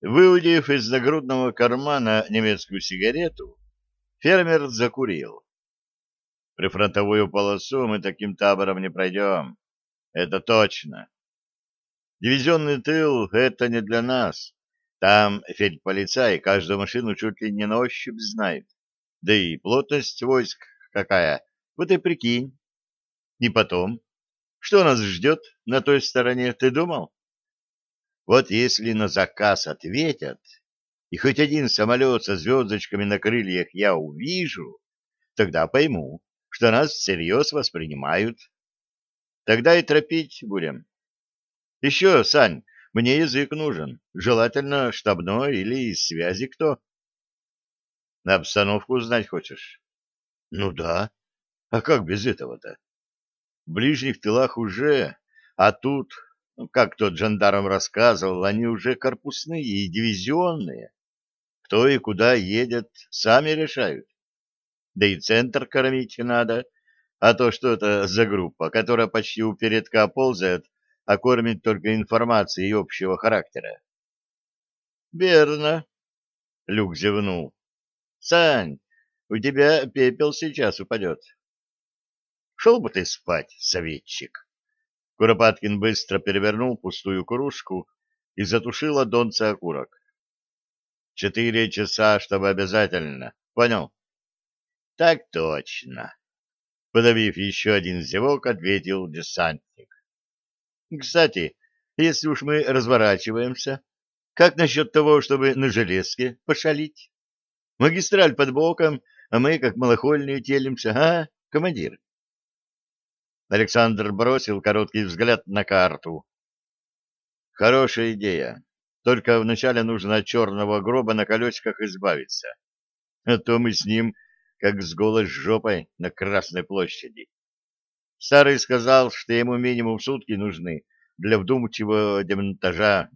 Выудив из нагрудного кармана немецкую сигарету, фермер закурил. Прифронтовую полосу мы таким табором не пройдем. Это точно. Дивизионный тыл — это не для нас. Там фельдполицай каждую машину чуть ли не на ощупь знает. Да и плотность войск какая. Вот и прикинь. И потом, что нас ждет на той стороне, ты думал? Вот если на заказ ответят, и хоть один самолет со звездочками на крыльях я увижу, тогда пойму, что нас всерьез воспринимают. Тогда и тропить будем. Еще, Сань, мне язык нужен, желательно штабной или из связи кто. На обстановку знать хочешь? Ну да. А как без этого-то? В ближних тылах уже, а тут как тот жандарм рассказывал, они уже корпусные и дивизионные. Кто и куда едет, сами решают. Да и центр кормить надо, а то что это за группа, которая почти у передка ползает, а кормит только информацией общего характера. — Верно, — Люк зевнул. — Сань, у тебя пепел сейчас упадет. — Шел бы ты спать, советчик. Куропаткин быстро перевернул пустую кружку и затушил донца окурок. «Четыре часа, чтобы обязательно. Понял?» «Так точно!» Подавив еще один зевок, ответил десантник. «Кстати, если уж мы разворачиваемся, как насчет того, чтобы на железке пошалить? Магистраль под боком, а мы, как малохольные, телимся, а, командир?» Александр бросил короткий взгляд на карту. Хорошая идея. Только вначале нужно от черного гроба на колесиках избавиться. А то мы с ним как с голой жопой на Красной площади. Старый сказал, что ему минимум сутки нужны для вдумчивого демонтажа.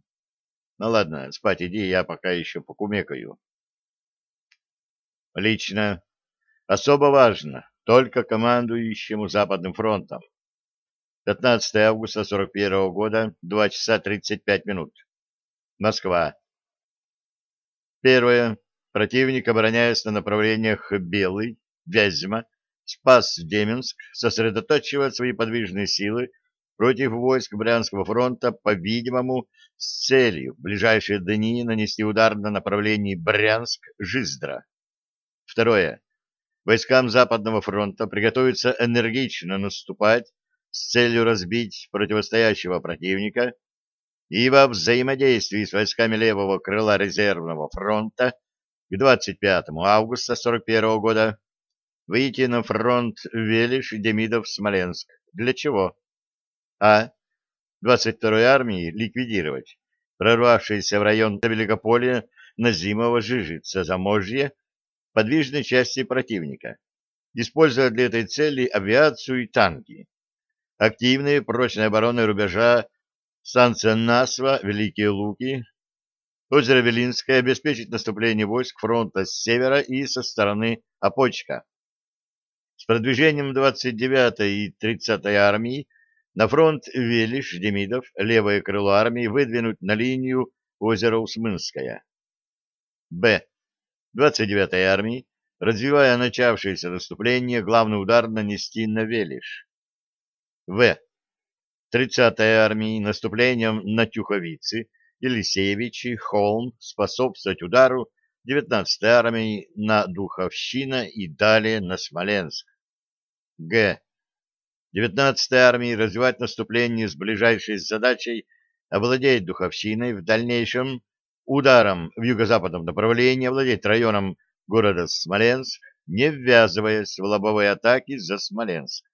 Ну ладно, спать иди, я пока еще покумекаю. Лично. Особо важно только командующему Западным фронтом. 15 августа 41 года, 2 часа 35 минут. Москва. Первое. Противник, обороняясь на направлениях Белый, Вязьма, Спас-Деменск, сосредотачивает свои подвижные силы против войск Брянского фронта, по-видимому, с целью в ближайшие дни нанести удар на направлении Брянск-Жиздра. Второе. Войскам Западного фронта приготовиться энергично наступать с целью разбить противостоящего противника и во взаимодействии с войсками левого крыла резервного фронта к 25 августа 41 года выйти на фронт Велиш-Демидов-Смоленск. Для чего? А. 22-й армии ликвидировать прорвавшиеся в район Великополя Назимова, Жижица, Заможье подвижной части противника, используя для этой цели авиацию и танки. Активные прочные обороны рубежа станция Насва, Великие Луки, озеро Велинское обеспечить наступление войск фронта с севера и со стороны Опочка. С продвижением 29-й и 30-й армии на фронт Велиш-Демидов левое крыло армии выдвинуть на линию озеро Усмынское. Б. 29-й армии, развивая начавшееся наступление, главный удар нанести на Велиш. В. 30-й армии наступлением на Тюховицы, Елисеевичи, Холм способствовать удару 19-й армии на Духовщина и далее на Смоленск. Г. 19-й армии развивать наступление с ближайшей задачей овладеть Духовщиной в дальнейшем ударом в юго-западном направлении овладеть районом города Смоленск, не ввязываясь в лобовые атаки за Смоленск.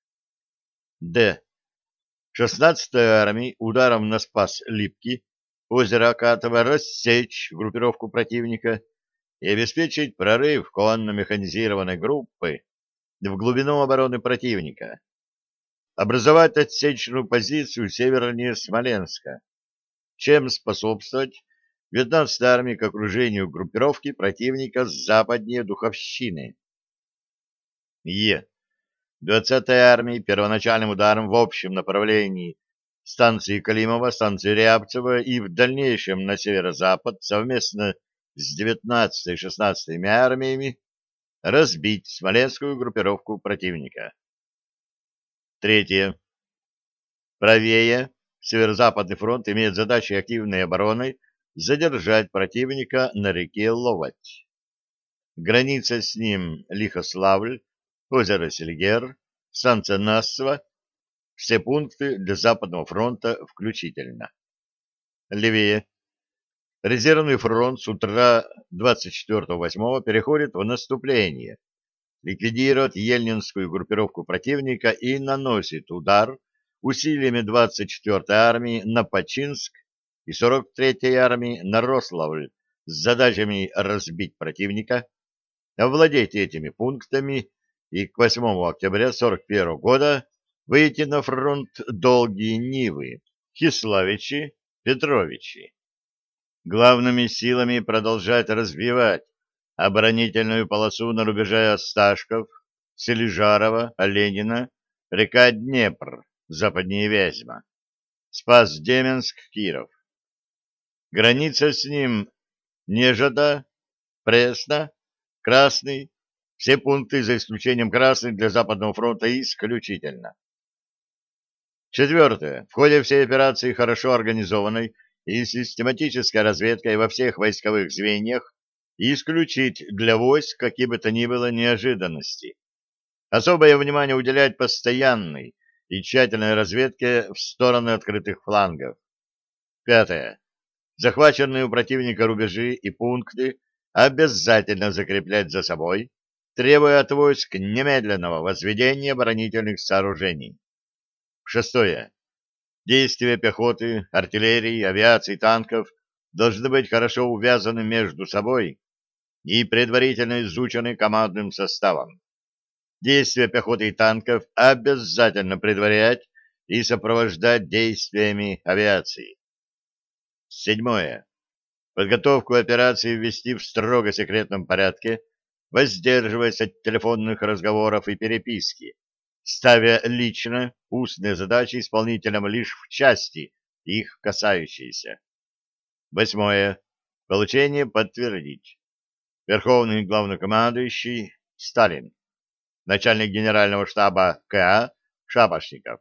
Д. 16-й армии ударом на спас Липки, озеро Акатово рассечь группировку противника и обеспечить прорыв конно-механизированной группы в глубину обороны противника. Образовать отсечную позицию севернее Смоленска, чем способствовать 19-й армии к окружению группировки противника с западнее Духовщины. Е. 20-й армии первоначальным ударом в общем направлении станции Калимова, станции Рябцево и в дальнейшем на северо-запад совместно с 19-й и 16-ми армиями разбить Смоленскую группировку противника. Третье. Правее Северо-Западный фронт имеет задачей активной задержать противника на реке Ловать. Граница с ним Лихославль, озеро Сельгер, станция Нассова, все пункты для Западного фронта включительно. Левее. Резервный фронт с утра 24-8 переходит в наступление, ликвидирует Ельнинскую группировку противника и наносит удар усилиями 24-й армии на Починск и 43-й армии на Рославль с задачами разбить противника, овладеть этими пунктами и к 8 октября 41 года выйти на фронт Долгие Нивы, Хиславичи, Петровичи. Главными силами продолжать развивать оборонительную полосу на рубеже Осташков, Сележарова, Оленина, река Днепр, западнее Вязьма, Спас-Деменск, Киров. Граница с ним Нежада, Пресна, Красный, все пункты за исключением Красный для Западного фронта исключительно. Четвертое. В ходе всей операции хорошо организованной и систематической разведкой во всех войсковых звеньях исключить для войск какие бы то ни было неожиданности. Особое внимание уделять постоянной и тщательной разведке в стороны открытых флангов. Пятое. Захваченные у противника рубежи и пункты обязательно закреплять за собой, требуя от войск немедленного возведения оборонительных сооружений. Шестое. Действия пехоты, артиллерии, авиации, танков должны быть хорошо увязаны между собой и предварительно изучены командным составом. Действия пехоты и танков обязательно предварять и сопровождать действиями авиации. Седьмое. Подготовку операции ввести в строго секретном порядке, воздерживаясь от телефонных разговоров и переписки, ставя лично устные задачи исполнителям лишь в части, их касающиеся. Восьмое. Получение подтвердить. Верховный главнокомандующий Сталин. Начальник генерального штаба КА Шапошников.